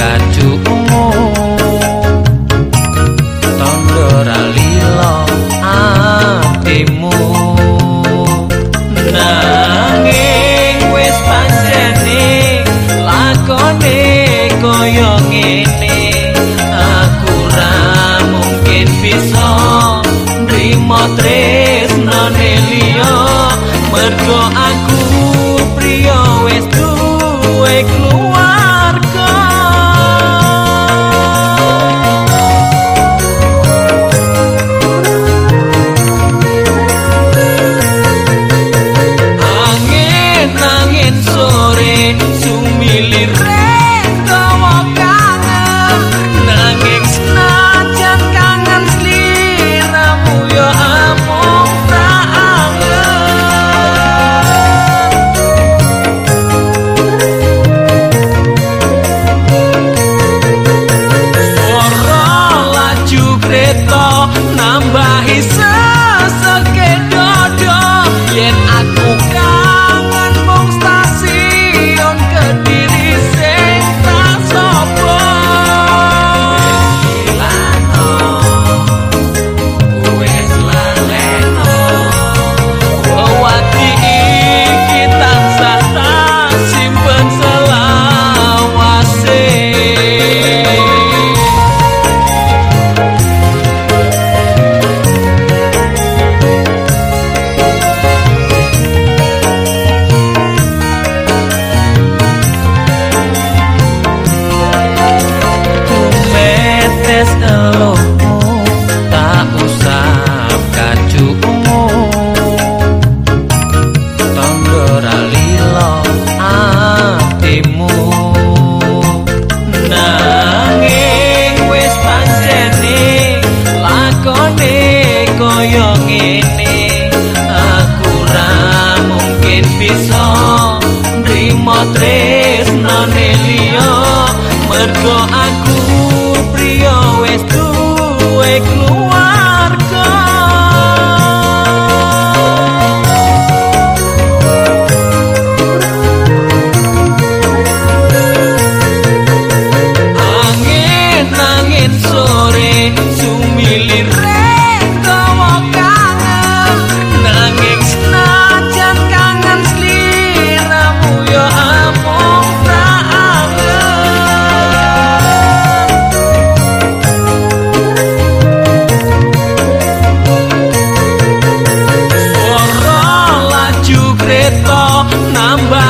kacu ungu tondo ralilo atimu nanging wis panjeni lakone koyo ngene. Aku ra mungkin bisa nrimo tresnane liya. Mergo ngene. Aku ra mungkin bisa nrimo tresno liya. Mergo aku priyo wis duwe keluarga. seto nambah